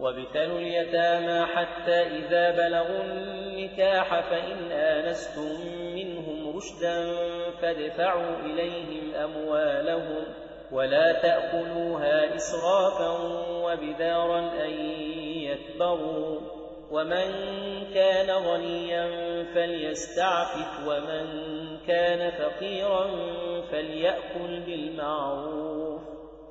وابتلوا اليتامى حتى إذا بلغوا النكاح فإن آنستم منهم رشدا فادفعوا إليهم أموالهم ولا تأكلوها إسرافا وبدارا أن يكبروا ومن كان غنيا فليستعفف ومن كان فقيرا فليأكل بالمعروف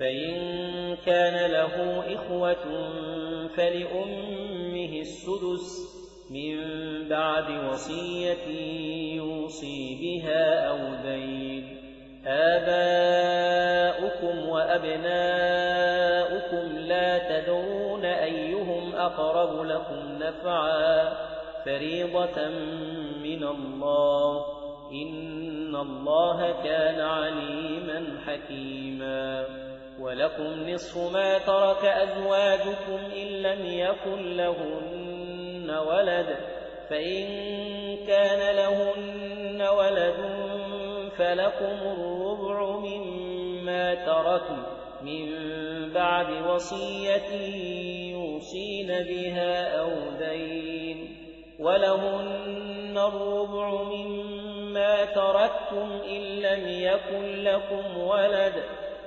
فإن كان له إخوة فلأمه السدس من بعد وصية يوصي بها أو دين آباؤكم وأبناؤكم لا تدرون أيهم أقرب لكم نفعا. فريضة من الله. إن الله كان عليما حكيما. ولكم نصف ما ترك أزواجكم إن لم يكن لهن ولد. فإن كان لهن ولد فلكم الربع مما تركوا من بعد وصية يوصين بها أو دين. ولهن الربع مما تركتم إن لم يكن لكم ولد.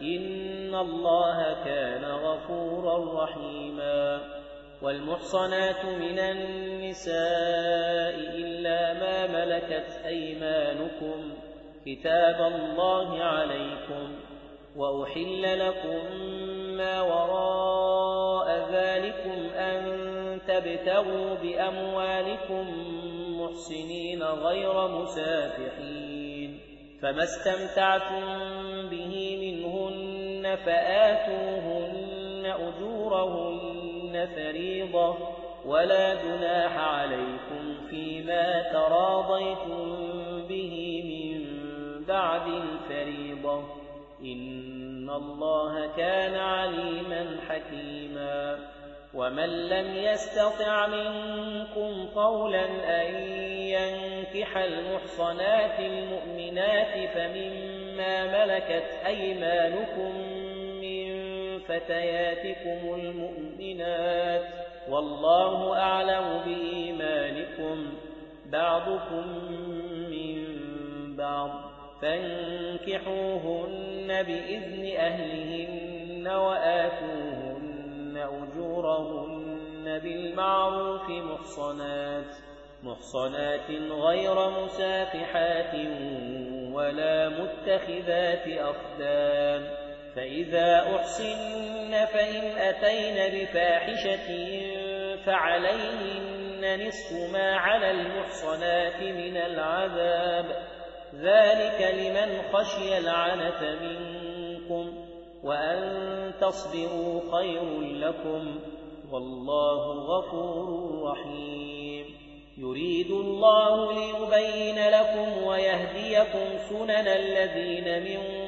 إن الله كان غفورا رحيما والمحصنات من النساء إلا ما ملكت أيمانكم كتاب الله عليكم وأحل لكم ما وراء ذلكم أن تبتغوا بأموالكم محسنين غير مسافحين فما استمتعتم فآتوهن أجورهن فريضة ولا جناح عليكم فيما تراضيتم به من بعد الفريضة. إن الله كان عليما حكيما. ومن لم يستطع منكم قولا أن ينكح المحصنات المؤمنات فمما ملكت أيمانكم فتياتكم المؤمنات والله أعلم بإيمانكم بعضكم من بعض فانكحوهن بإذن أهلهن وآتوهن أجورهن بالمعروف محصنات محصنات غير مسافحات ولا متخذات أخدان فإذا أحسن فإن أتين بفاحشة فعليهن نصف ما على المحصنات من العذاب. ذلك لمن خشي العنة منكم وأن تصبروا خير لكم والله غفور رحيم. يريد الله ليبين لكم ويهديكم سنن الذين من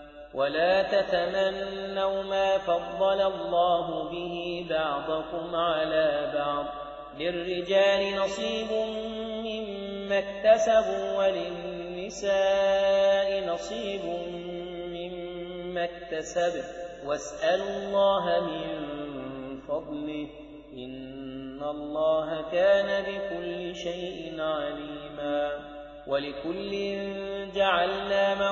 ولا تتمنوا ما فضل الله به بعضكم على بعض للرجال نصيب مما اكتسبوا وللنساء نصيب مما اكتسب واسألوا الله من فضله إن الله كان بكل شيء عليما ولكل جعلنا مما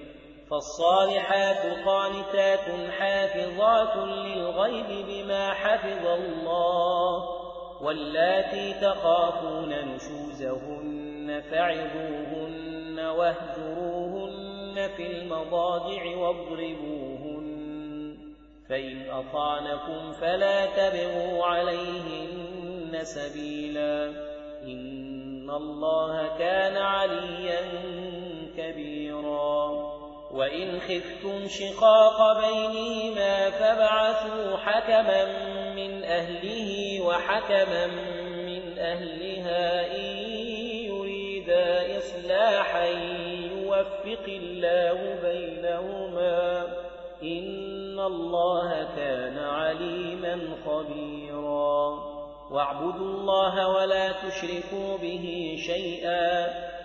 فالصالحات قانتات حافظات للغيب بما حفظ الله واللاتي تخافون نشوزهن فعظوهن واهجروهن في المضاجع واضربوهن فإن أطعنكم فلا تبغوا عليهن سبيلا إن الله كان عليا كبيرا وإن خفتم شقاق بينهما فابعثوا حكما من أهله وحكما من أهلها إن يريدا إصلاحا يوفق الله بينهما إن الله كان عليما خبيرا. واعبدوا الله ولا تشركوا به شيئا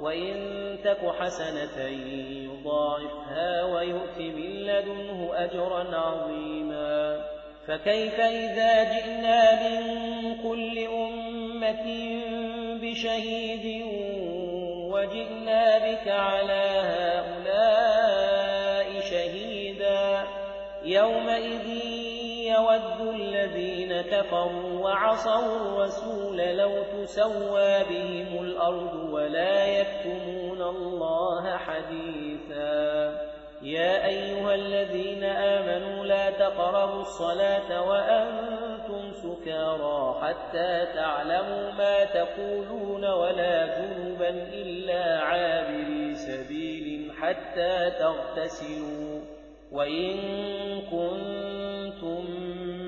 وإن تك حسنة يضاعفها ويؤت من لدنه أجرا عظيما فكيف إذا جئنا من كل أمة بشهيد وجئنا بك على كفروا وعصوا الرسول لو تسوى بهم الأرض ولا يكتمون الله حديثا. يا أيها الذين آمنوا لا تقربوا الصلاة وأنتم سكارى حتى تعلموا ما تقولون ولا جنبا إلا عابري سبيل حتى تغتسلوا. وإن كنتم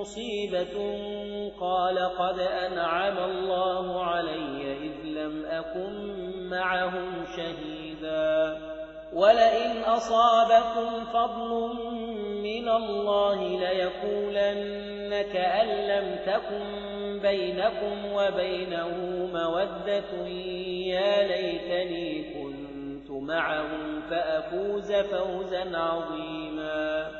مصيبة قال قد أنعم الله علي إذ لم أكن معهم شهيدا ولئن أصابكم فضل من الله ليقولن كأن لم تكن بينكم وبينه مودة يا ليتني كنت معهم فأفوز فوزا عظيما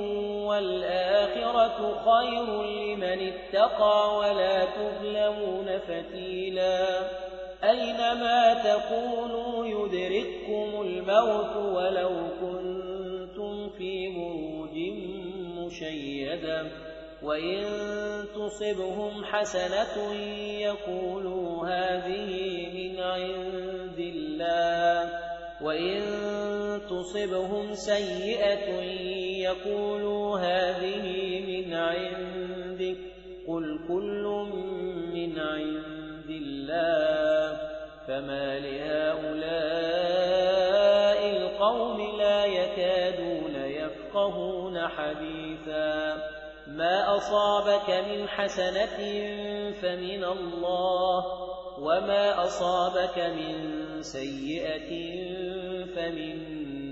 والآخرة خير لمن اتقى ولا تظلمون فتيلا. أينما تكونوا يدرككم الموت ولو كنتم في بروج مشيدة. وإن تصبهم حسنة يقولوا هذه من عند الله. وإن تصبهم سيئة يقولوا هذه من عندك قل كل من عند الله فما لهؤلاء القوم لا يكادون يفقهون حديثا ما أصابك من حسنة فمن الله وما أصابك من سيئة فمن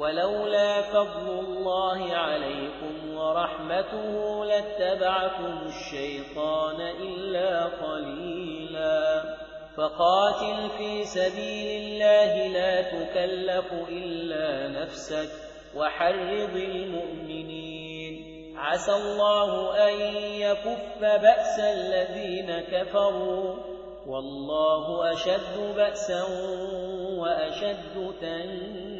ولولا فضل الله عليكم ورحمته لاتبعكم الشيطان إلا قليلا. فقاتل في سبيل الله لا تكلف إلا نفسك وحرض المؤمنين. عسى الله أن يكف بأس الذين كفروا. والله أشد بأسا وأشد تنكيلا.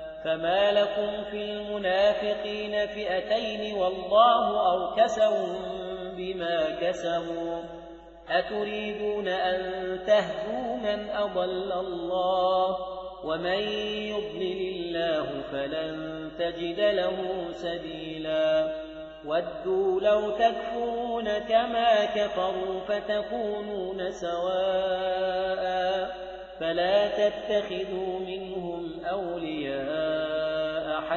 فما لكم في المنافقين فئتين والله أركسهم بما كسبوا أتريدون أن تهدوا من أضل الله؟ ومن يضلل الله فلن تجد له سبيلا ودوا لو تكفرون كما كفروا فتكونون سواء فلا تتخذوا منهم أولياء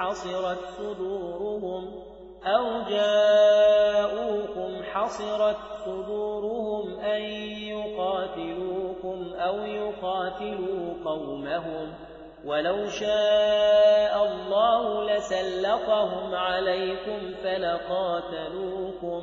حصرت صدورهم أو جاءوكم حصرت صدورهم أن يقاتلوكم أو يقاتلوا قومهم ولو شاء الله لسلطهم عليكم فلقاتلوكم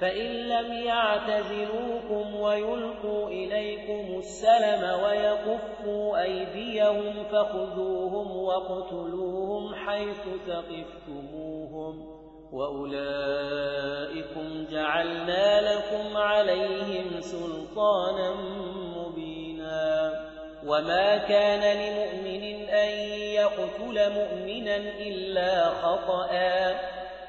فإن لم يعتزلوكم ويلقوا إليكم السلم ويكفوا أيديهم فخذوهم واقتلوهم حيث ثقفتموهم وأولئكم جعلنا لكم عليهم سلطانا مبينا وما كان لمؤمن أن يقتل مؤمنا إلا خطأ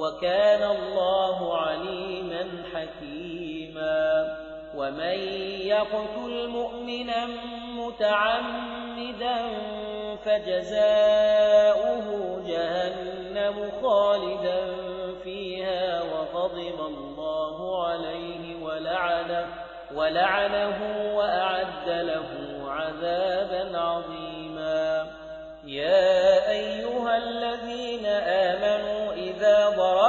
وكان الله عليما حكيما. ومن يقتل مؤمنا متعمدا فجزاؤه جهنم خالدا فيها وغضب الله عليه ولعنه, ولعنه وأعد له عذابا عظيما. يا أيها الذين آمنوا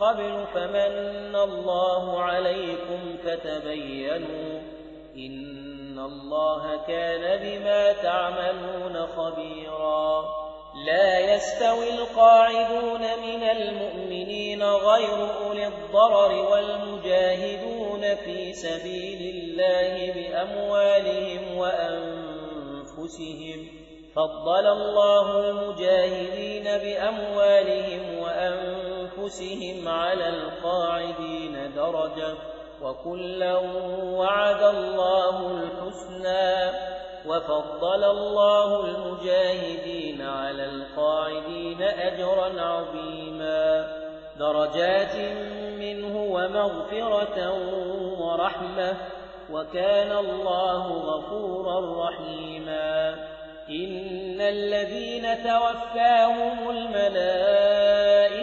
قبل فمن الله عليكم فتبينوا إن الله كان بما تعملون خبيرا. لا يستوي القاعدون من المؤمنين غير أولي الضرر والمجاهدون في سبيل الله بأموالهم وأنفسهم. فضل الله المجاهدين بأموالهم وأنفسهم على القاعدين درجة وكلا وعد الله الحسنى وفضل الله المجاهدين على القاعدين أجرا عظيما. درجات منه ومغفرة ورحمة وكان الله غفورا رحيما. إن الذين توفاهم الملائكة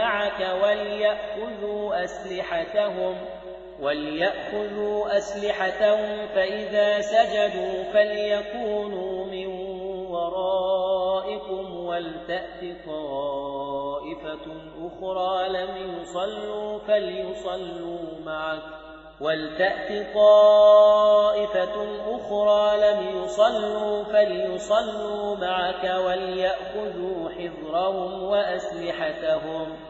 معك وليأخذوا أسلحتهم وليأخذوا أسلحتهم فإذا سجدوا فليكونوا من ورائكم ولتأت طائفة أخرى لم يصلوا فليصلوا معك ولتأت طائفة أخرى لم يصلوا فليصلوا معك وليأخذوا حذرهم وأسلحتهم.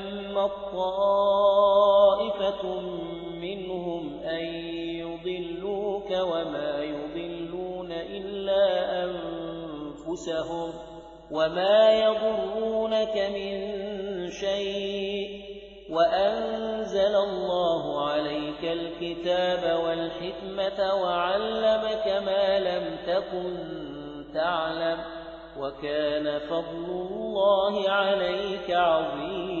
طائفة منهم أن يضلوك وما يضلون إلا أنفسهم وما يضرونك من شيء وأنزل الله عليك الكتاب والحكمة وعلمك ما لم تكن تعلم وكان فضل الله عليك عظيما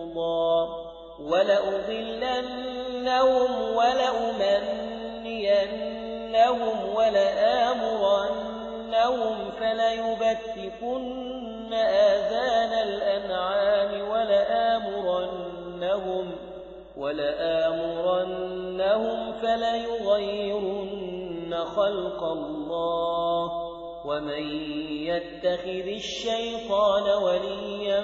ولأضلنهم ولأمنينهم ولآمرنهم فليبتكن آذان الأنعام ولآمرنهم ولآمرنهم فليغيرن خلق الله ومن يتخذ الشيطان وليا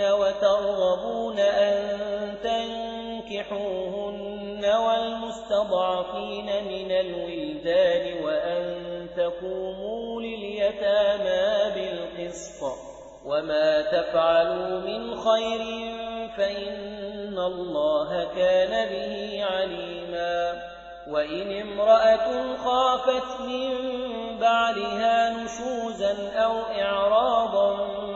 وترغبون أن تنكحوهن والمستضعفين من الولدان وأن تقوموا لليتامى بالقسط وما تفعلوا من خير فإن الله كان به عليما وإن امرأة خافت من بعدها نشوزا أو إعراضا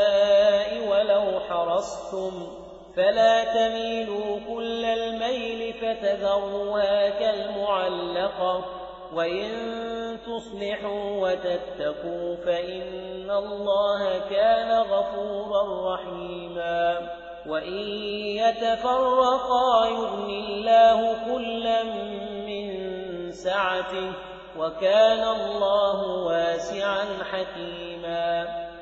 حرصتم فلا تميلوا كل الميل فتذروها كالمعلقة وإن تصلحوا وتتقوا فإن الله كان غفورا رحيما وإن يتفرقا يغني الله كلا من سعته وكان الله واسعا حكيما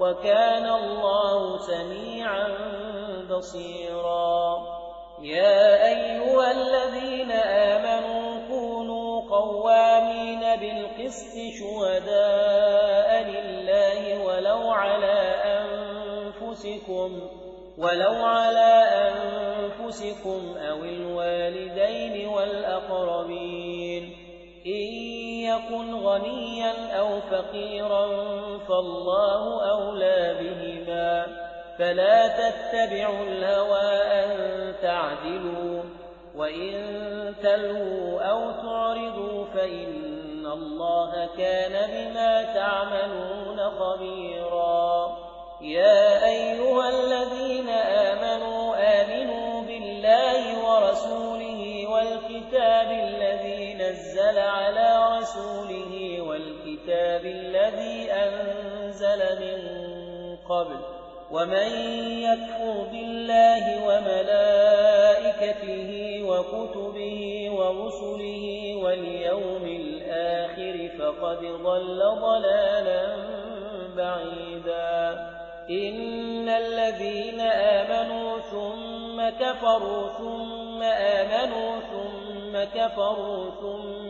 وكان الله سميعا بصيرا. يا أيها الذين آمنوا كونوا قوامين بالقسط شهداء لله ولو على أنفسكم ولو على أنفسكم أو الوالدين والأقربين. إن يكن غنيا أو فقيرا فالله أولى بهما فلا تتبعوا الهوى أن تعدلوا وإن تلووا أو تعرضوا فإن الله كان بما تعملون خبيرا يا أيها الذين آمنوا آمنوا بالله ورسوله والكتاب الذي نزل على رسوله والكتاب الذي أنزل من قبل ومن يكفر بالله وملائكته وكتبه ورسله واليوم الآخر فقد ضل ضلالا بعيدا. إن الذين آمنوا ثم كفروا ثم آمنوا ثم كفروا ثم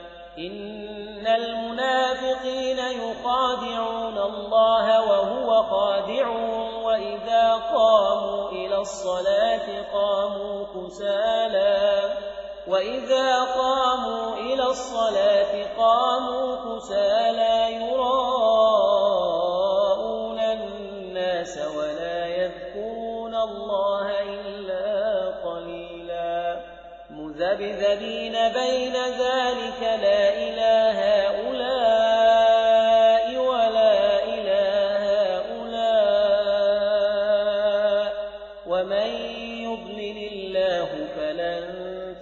إن المنافقين يخادعون الله وهو خادعهم وإذا قاموا إلى الصلاة قاموا كسالا وإذا قاموا إلى الصلاة قاموا كسالا يراءون مُذَبذَبِينَ بَيْنَ ذَلِكَ لَا إِلَى هَٰؤُلَاءِ وَلَا إِلَى هَٰؤُلَاءِ ۚ. وَمَن يُضْلِلِ اللَّهُ فَلَن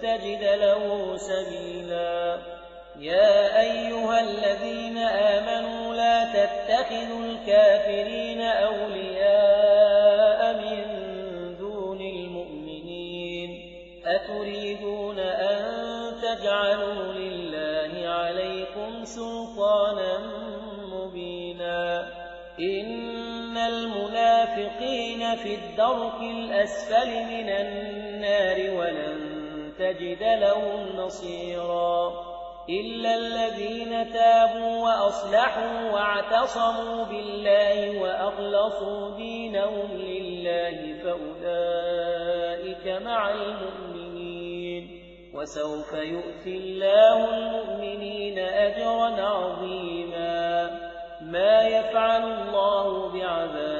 تَجِدَ لَهُ سَبِيلًا. يَا أَيُّهَا الَّذِينَ آمَنُوا لَا تَتَّخِذُوا الْكَافِرِينَ أَوْلِيَاءَ فِي الدَّرْكِ الْأَسْفَلِ مِنَ النَّارِ وَلَن تَجِدَ لَهُمْ نَصِيرًا إِلَّا الَّذِينَ تَابُوا وَأَصْلَحُوا وَاعْتَصَمُوا بِاللَّهِ وَأَخْلَصُوا دِينَهُمْ لِلَّهِ فَأُولَٰئِكَ مَعَ الْمُؤْمِنِينَ وَسَوْفَ يُؤْتِ اللَّهُ الْمُؤْمِنِينَ أَجْرًا عَظِيمًا مَا يَفْعَلُ اللَّهُ بِعَذَابِكُمْ إِن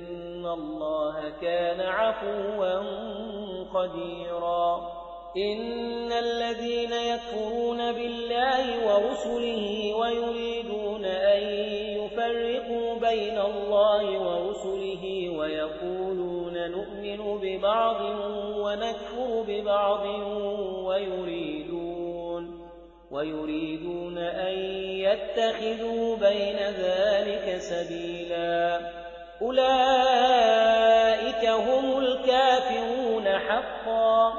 اللَّهَ كَانَ عَفُوًّا قَدِيرًا. إِنَّ الَّذِينَ يَكْفُرُونَ بِاللَّهِ وَرُسُلِهِ وَيُرِيدُونَ أَن يُفَرِّقُوا بَيْنَ اللَّهِ وَرُسُلِهِ وَيَقُولُونَ نُؤْمِنُ بِبَعْضٍ وَنَكْفُرُ بِبَعْضٍ وَيُرِيدُونَ وَيُرِيدُونَ أَن يَتَّخِذُوا بَيْنَ ذَلِكَ سَبِيلًا. أُولَئِكَ هُمُ الْكَافِرُونَ حَقًّا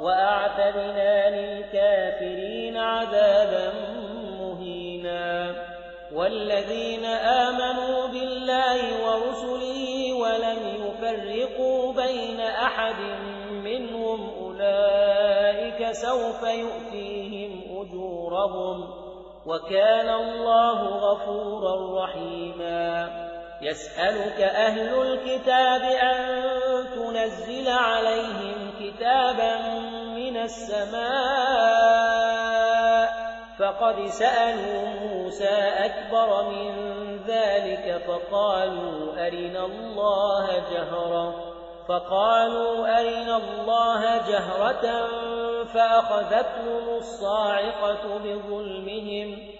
وَأَعْتَدْنَا لِلْكَافِرِينَ عَذَابًا مُّهِينًا وَالَّذِينَ آمَنُوا بِاللَّهِ وَرُسُلِهِ وَلَمْ يُفَرِّقُوا بَيْنَ أَحَدٍ مِّنْهُمْ أُولَٰئِكَ سَوْفَ يُؤْتِيهِمْ أُجُورَهُمْ وَكَانَ اللَّهُ غَفُورًا رَّحِيمًا يَسْأَلُكَ أَهْلُ الْكِتَابِ أَن تُنَزِّلَ عَلَيْهِمْ كِتَابًا مِّنَ السَّمَاءِ فَقَدْ سَأَلُوا مُوسَىٰ أَكْبَرَ مِن ذَٰلِكَ فَقَالُوا أَرِنَا اللَّهَ جَهْرَةً فَقَالُوا أَرِنَا اللَّهَ جَهْرَةً فَأَخَذَتْهُمُ الصَّاعِقَةُ بِظُلْمِهِمْ.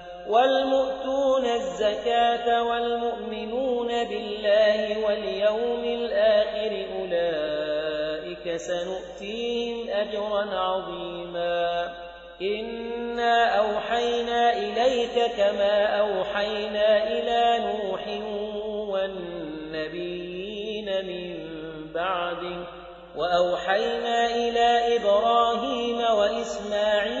والمؤتون الزكاة والمؤمنون بالله واليوم الآخر أولئك سنؤتيهم أجرا عظيما. إنا أوحينا إليك كما أوحينا إلى نوح والنبيين من بعده وأوحينا إلى إبراهيم وإسماعيل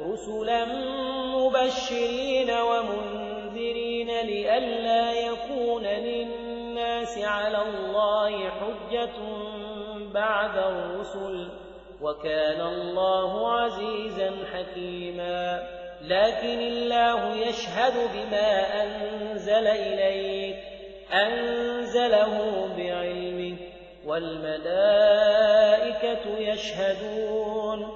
رسلا مبشرين ومنذرين لئلا يكون للناس على الله حجة بعد الرسل وكان الله عزيزا حكيما لكن الله يشهد بما أنزل إليك أنزله بعلمه والملائكة يشهدون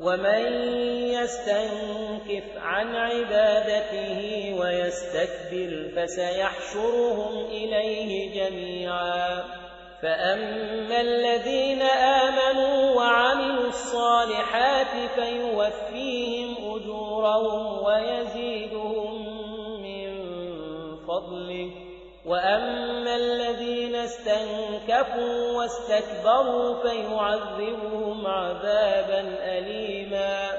ومن يستنكف عن عبادته ويستكبر فسيحشرهم إليه جميعا. فأما الذين آمنوا وعملوا الصالحات فيوفيهم أجورهم ويزيدهم وأما الذين استنكفوا واستكبروا فيعذبهم عذابا أليما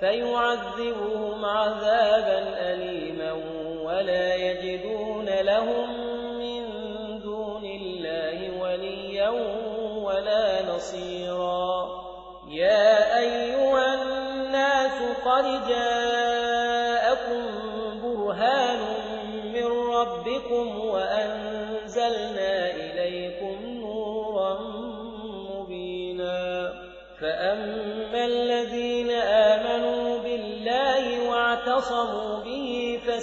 فيعذبهم عذابا أليما ولا يجدون لهم من دون الله وليا ولا نصيرا يا أيها الناس قد جاءكم